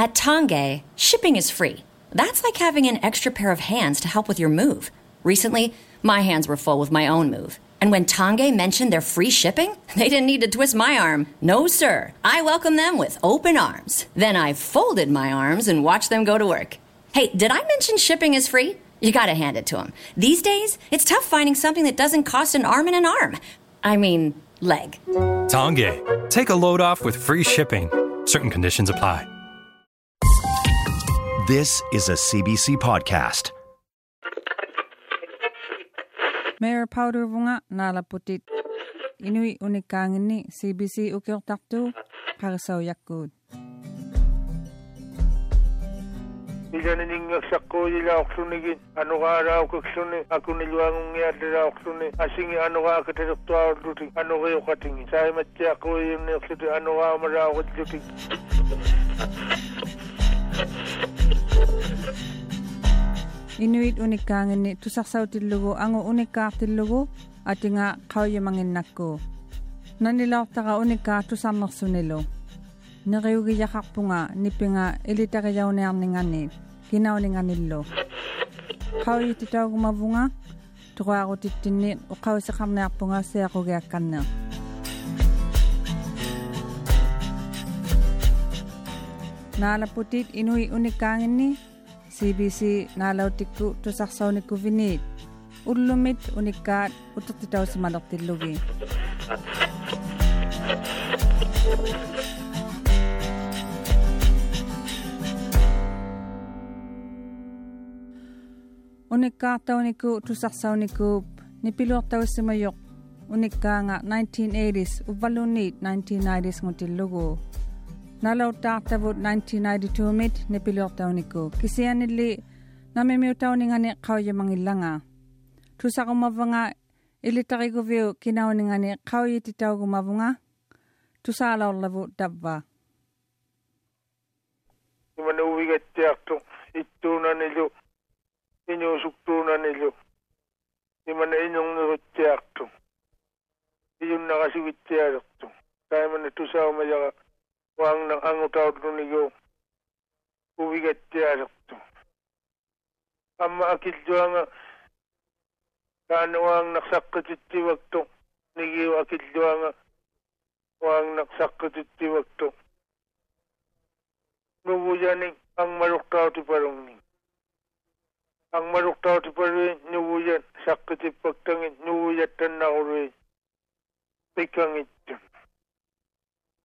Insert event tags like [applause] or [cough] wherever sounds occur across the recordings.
At Tongay, shipping is free. That's like having an extra pair of hands to help with your move. Recently, my hands were full with my own move. And when Tongay mentioned their free shipping, [laughs] they didn't need to twist my arm. No, sir. I welcomed them with open arms. Then I folded my arms and watched them go to work. Hey, did I mention shipping is free? You gotta hand it to them. These days, it's tough finding something that doesn't cost an arm and an arm. I mean, leg. Tongay. Take a load off with free shipping. Certain conditions apply. This is a CBC podcast. Mayor Powder vunga nalaputit. Inui unikangin ni CBC ukiortaktu karasaw yakkud. Ilaning sakko ila oksunigin ano ka raw kuksuni ako niluang ngiyadra oksuni asingi ano ka kateroktuar duti ano kayo katingi sa matya ko yung noksuti ano ka maraw Inuit unikangin ni tusaksaw tillugu ango unikak tillugu at nga kawya mangin nakko. Nanilaw taka unika tusamaksunilo. Nakayugi yakak po nga nipinga ilitakayaw na ang ninganit. Ginaw ninganilo. Kawya titaw kumabunga. Tuko ako titinit o kawya sa kamnayak po nga siya ako gayakan na. Nalaputit inui unikangin ni CBC Unikat tusarsauniku vinit ullumit sauniku. utertitausimalertillugi unikkaartauniku tusarsaunikuup nipiluartaussimayoq unikkaanga 1980s uvvalunniit 1990s ngutillugu Nalaw taktavut 1992 mit nipiluaktaw niku. Kisiyan nili namimiutaw ni nga ni kawya mangilanga. Tusa kumavanga ilitaki ko view kinaw ni nga ni kawya titaw kumavunga. Tusa alaw lavu dabba. imana uwigat tiakto ittuna nilo wangna angutaudruni jo uvigettiä juttu. Amma akilduanga kaan wangna sakkututti vaktu nigi akilduanga wangna sakkututti vaktu nuvujani angmaruktauti parungni. Angmaruktauti parungni nuvujan sakkututti vaktangit nuvujattanna urui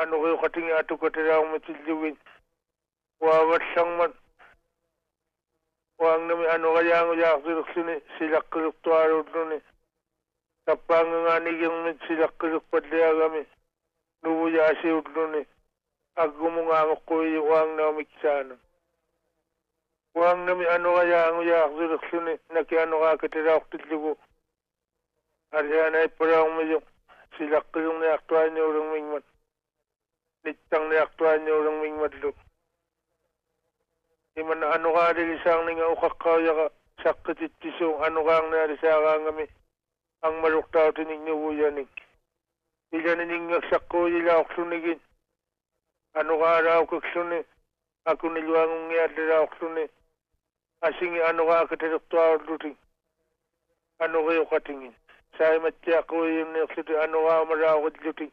ano kayo katingin at ura ako tilugin. Saan wang na kaya lang man ka piging ilagaro ako tila ako niyo. Kayo katingin ato katira ako matilugin. Wawat sang man. Wang na may ano kaya ang uyak sila sila kuluktuaro doon eh. Kapang nga niging sila kulukpadliya kami. Nubuya siya doon eh agumungama ko yung na miksano. Wang nami ano kaya ang uyak suluksuni na kiano ka katira ako tiligo. Ariyan ay parang mo yung sila ko yung naaktuan niyo urang mingmat. Nitang naaktuan niyo urang mingmat lo. Di man ano ka rin isang nga ukakawya ka sakit itisong ano ka ang narisa ka ngami. Ang maruktaw tinig niyo uyanig. Ila nining sakko ila ako sunigin ano ka raw kuksuni ako niluang ngiyadra raw kusuni asingi ano ka katiruktuar duting ano kayo katingin sa matya ko nuksuti ano ka maraw kudluting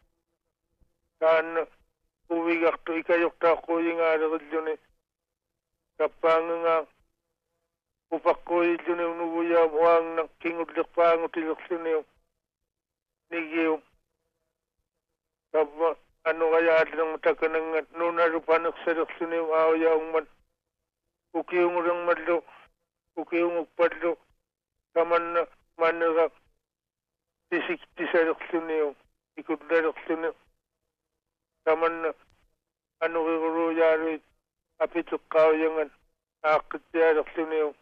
uktakan kaya ma ano kayo katingin nukakun. Sara kakuling in namig, wang namig. Suka mo uwig aktuarong. Ikayok ta ko ilok sa nitapik sa mga nigyang mo. Nuuya akto titawag doon eh. Saan uwig akto ikayok ta ko yung araw doon eh. Kapanga upakkoy dune unubuya wang ng kingudlik pangu tiluksuneo. Nigiyo. Kapwa ano kaya adlang matakanang nuna rupanak sa luksuneo awya man. Ukiyong urang madlo. Ukiyong ukpadlo. Kaman na managak. Tisikti sa luksuneo. Ikudla luksuneo. Kaman na kikuro yaro apituk kawayangan. Akit ya luksuneo.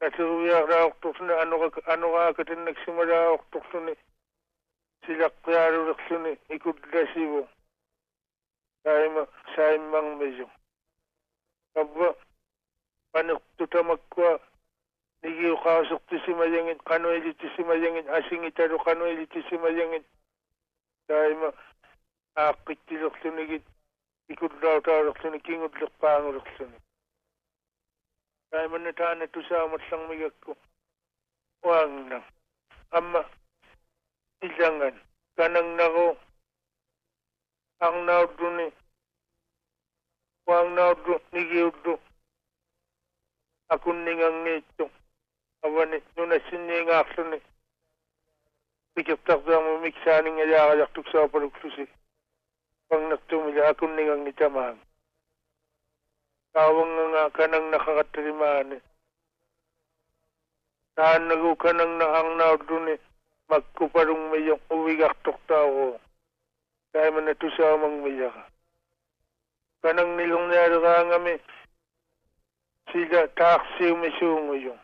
Nasuruya raoktuksuni ano ka ka akatin nagsimula oktuksuni. Sila kayaro laksuni ikudla sibo. Saima saimang medyo. Kabba panik tutamakwa nigiyo kausok tisimayangin kano ili tisimayangin asing itaro kano ili tisimayangin. Saima аақкитсилерлунигит икуллаутаалерлуни кингуллерпаангулерлуни тайманна таана тусаамаллармигакку уангна амма иланган канангнаго арнауддуни уангнаудду нигиудду акуннингангиитсу авани нунасинниингаарлуни пикертарпиарму миксаанингалиаралартуксаапалуклуси Pang nagtumila akun ningang ni tawang nga kanang nakakatrimaan eh. Saan nagu kanang naang na dun eh. Magkuparong mayong uwigak tukta. Kaya man ito sa amang maya ka. Kanang nilong niyaro ka nga may sila taksi umisungo yung.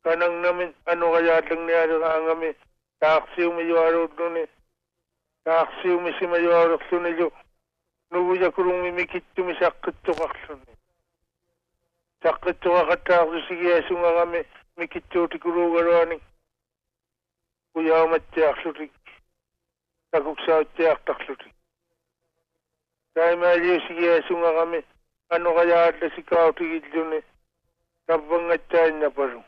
Kanang namin ano kaya lang niyaro ka nga may taksi umiwaro dun eh. аарsiumisi majuaruqlunilu nugujakurummi mikittumi saqqittuqarluni saqqittuqaqattaarlusigiasungaqami mikittuutikuruugaruani kujaumattiaqlutik takuksauttiaqtarlutik taimaliusigiasungaqami anuqajaallasikaatigilluni таввангаttaаннапару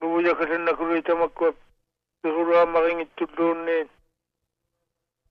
nugujakasannakuriitamakkuap сигуруамаригиттуллуунниин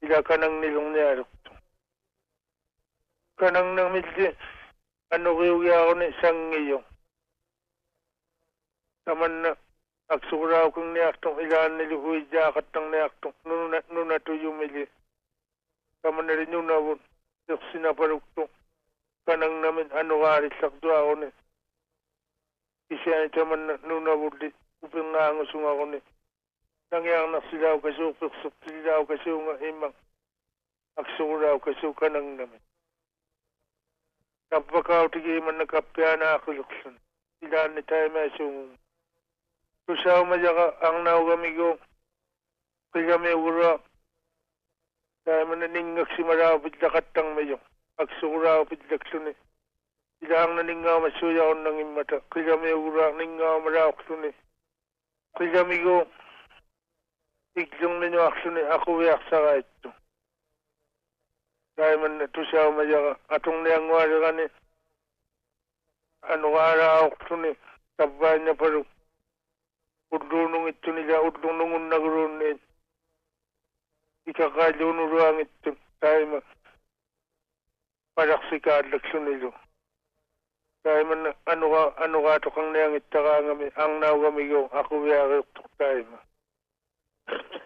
ni ni ligo kanang nilong ni kanang ila nang mildi ano kaya ako ni sang iyo taman na agsuraw kong niaktong ilan nilihuy jakat ng niaktong nuna nuna tuyo mili taman na rin yung nawon yung sinaparuktong kanang namin ano kari sakdo ako ni. Isya ni taman na nuna wuli upang nga ang usung ako ni nangyang nasilaw kasupok silaw kasunga imang agsuraw kasuka ng namin Kapakautige man nakapyana akuluksun. Ilan ni tayo may sung. Tusaw majaka ang naugamigo. Kaya ura. Tayo man naningak si maraw pidlakatang mayo. Agsuraw pidlaksun eh. Ilang naningaw masuyaw ng imata. Kaya may ura ningaw maraw ksun eh. Kaya ka ka ko ni tabay niya pero udlunong ito nila udlunong nagroon ni ikakalunuruang ito dahil ma paraksikan lakso nilo. Dahil man ano ka ano ka to kang niyang ita ka ngami ang naw kami ko ako biya ito tayo ma. Isirip ito nila. Ano ito kang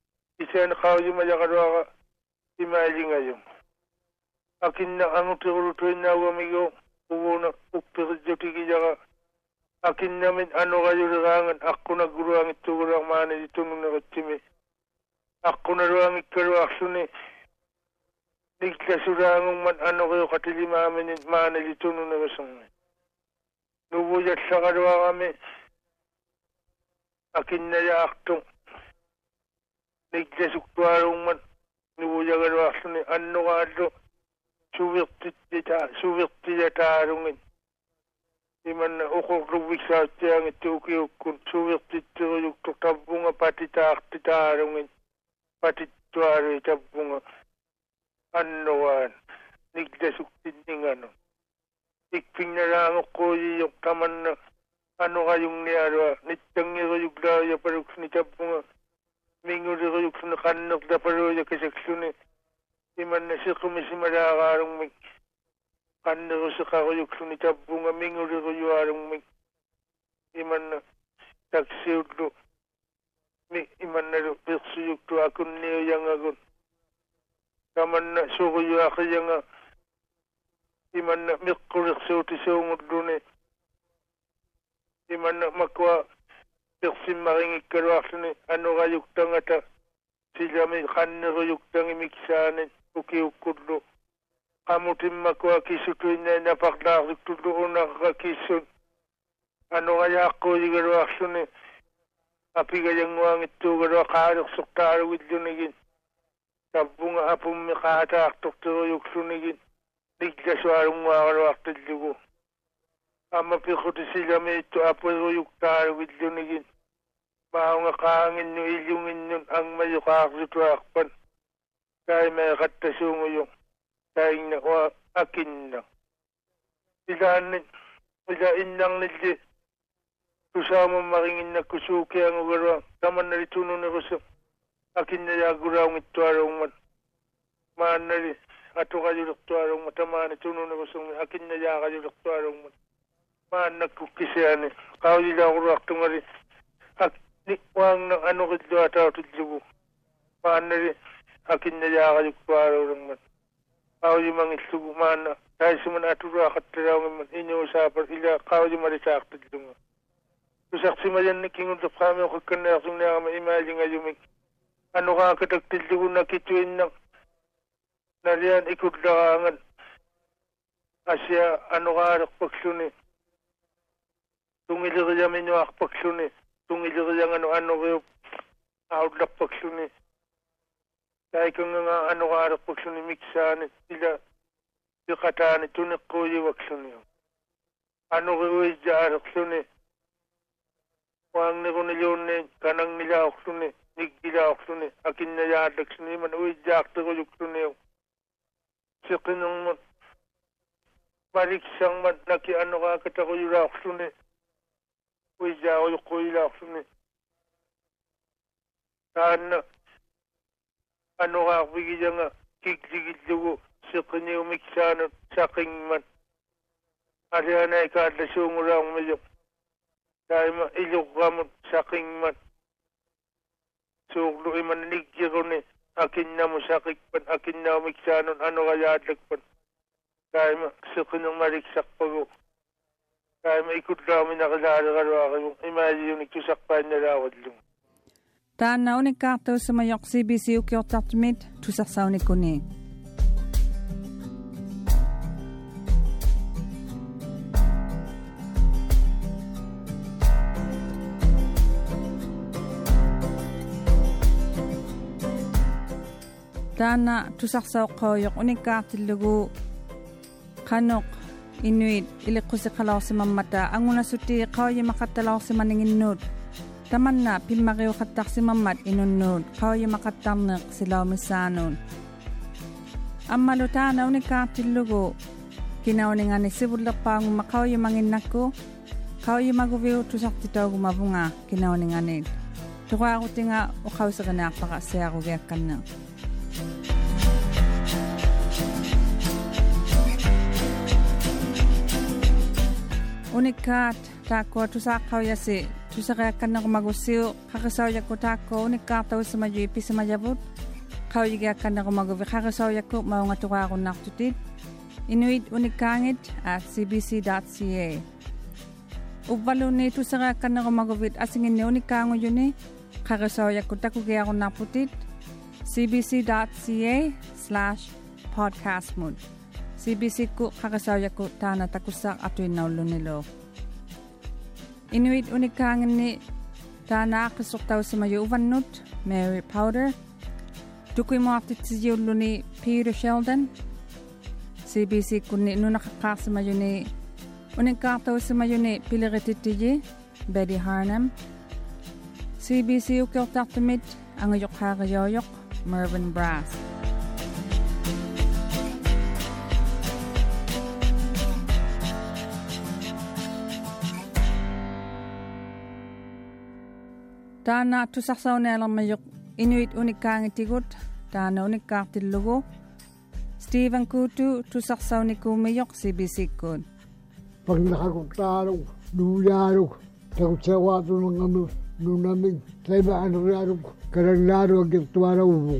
na yatang niya doon Kiso. Pero na ikutakatsi ang itukloon din. akin na yang na karuang mga mana inyang na tusama kung itarugo ijakakto ang ungitpan. Kau yung mayati ako yung ito akin na yadang niyarong ninga. Ilaw ba nga rito sakta tao kurang ito. Isunaro na ikutang mga nariti akta kau yung mayati ako ilawin ninga nun. Inyang na mana rin na kayatin. Isa na kau yung mayakaruwa ka imali ngayon. Akin na ang turutuin na wamigo ubuna upirjoti jaga akin namin ano kayo rangan ako na guruang ito gurang нигдэсуктуарумман нувуягалуарлуни аннугааллу сувертитта сувертилатаарунгит иманна окорлувиксаатсяанги туукиуккун сувертиттериукту таппунга патитаартитаарунгит патиттуари таппунга аннугаан нигдэсуктиннингану иккиннараагэккуулиюк таманна аннугаюнниалуа ниттангериуклаая палуксни таппунга minguriga yuksuna kannuk da paruja kisaksune imanna sikumi simaraagaarungmik kannigu siqagu yuksuni tabbunga mingurigu yuarungmik imanna taksiutlu mi imannaru piqsu yuktu akunniuyangagun kamanna suguyu aqiyanga imanna miqquriqsuuti seunguddune imanna makwa персиммарингиккалуарлүни анураюктангата силами каннерюктангимиксаанит укиуккуллу qamutimmako akisutuinna napaqlaarluktullurunaqa kissun anurayaaqquujigaluarluni apigajanguangittuugalua qaalersortaaluillunigin tabbunga apummi qaataartorteruyuklunigin niklasualunguaraluartillugu ama piqutisilamiittu apueruyuktaalugillunigin may ito apo yuktaro widlunigin Bao nga kaangin nyo ilyungin nun ang mayukaksutu akpan. Kay may katasungo yung kay na akin na. Ilan ilain lang nildi kusama maringin na kusuki ang ugarwa taman na rituno na kuso akin na yaguraw ng ito arong man. Maan na rin. Ato kayo lakto arong matamaan ituno na kuso akin na yakayo lakto arong man. Maan nagkukisyan eh kao nila ako lakto nga rin. ni wang nang ano kidlo ata tudlugo paano rin akin na yaka yung kwaro ng man. Kao yung mga islugo man na dahil suman aturo akat tiraw man inyo usapan ila kao yung marisak tudlugo usak si mayan ni kingun tap kami ako kanaksong na kama imali nga yung ano ka katagtildlugo na kituin ng nariyan ikudlakangan asya ano ka akpaksuni tungilirya minyo akpaksuni tungiliro yang ano ano kayo outlook pagsuni dahil kung nga ano ka arak pagsuni miksan sila yung katani tunik ko yung waksuni ano kayo yung arak suni wang ni ko nilyon ni kanang nila aksuni nigila aksuni akin na yadak suni man uy jakta ko yung suni sikin ng balik siyang man naki ano ka kita ko yung aksuni uja oy koyla fune tan ano ka bigyan nga kikligid dugo sikni umiksano saking man ari na ikadla sungurang medyo dahil ma ilok gamot saking man suglo iman ligiro ni akin na mo sakik pan akin na umiksano ano kaya adagpan dahil ma sikni mariksak pago kaya maikot kami nakilala ka rin na inuit ilikusi kalawsi mamata. Anguna suti kawye makatalawsi maninginnut tamanna pimmakiw kataksi mamat inunnut kawye makatarnek silaw misanun ammalutana unikatillugu Kinauni nga ni sibulak pa ang makaw yung mangin nako. Kau yung Unikat tako tusak kau yasi tusak yakan na kumagusiw kakasaw yako tako unikat tau sa mayu ipi sa majabut. Kau yigakan na kumagubi kakasaw yako maunga tukwa ako naktutid. Inuit unikangit at cbc.ca. Ubalo ni tu sa kan na magubit asingin ni unikango yun ni kakasaw yako tako kaya ako naputit cbc.ca slash podcast mood. Kakasaw yako tana takusak atoy naulo nilo. Inuit unikangin ni tana akasok tao sa mayo uvanut, Mary Powder. Tukoy mo atit si yulo ni Peter Sheldon. CBC kunni no nakakasama yun ni uning kataw sa mayo ni Pilirititiji, Betty Harnam. CBC ukil taktamit ang uyok hakayoyok, Mervyn Brass. taana atusarsaunaalermajoq inuit unikkaangitigut taana unikkaartillugu stephen kutu tusarsaunikuumijoq sibisikkuut pagnaqagut taaluk nuulaaluk takutsaguaatulmangami nunami taimaanerialuk kalallaaluagkirtuaraubugu